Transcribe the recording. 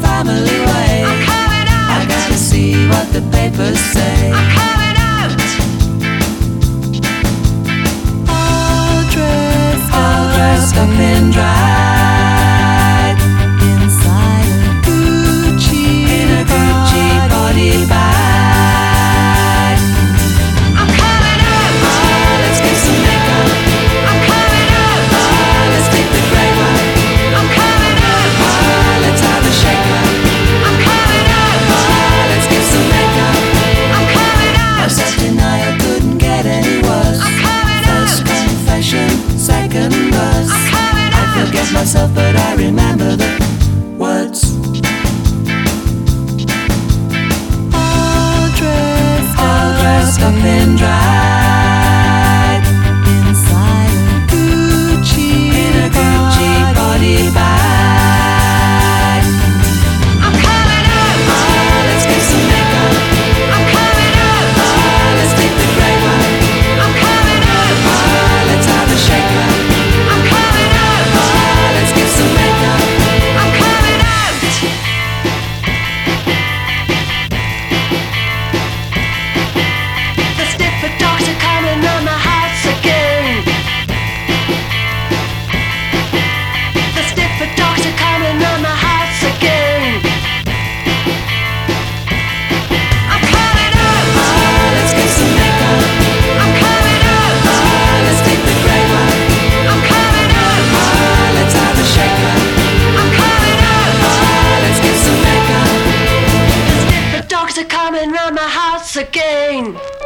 family way. I'm coming out. I gotta see what the papers say. I'm coming out. Up in. myself, but I remember the words. All dressed, all dressed up in drag. again.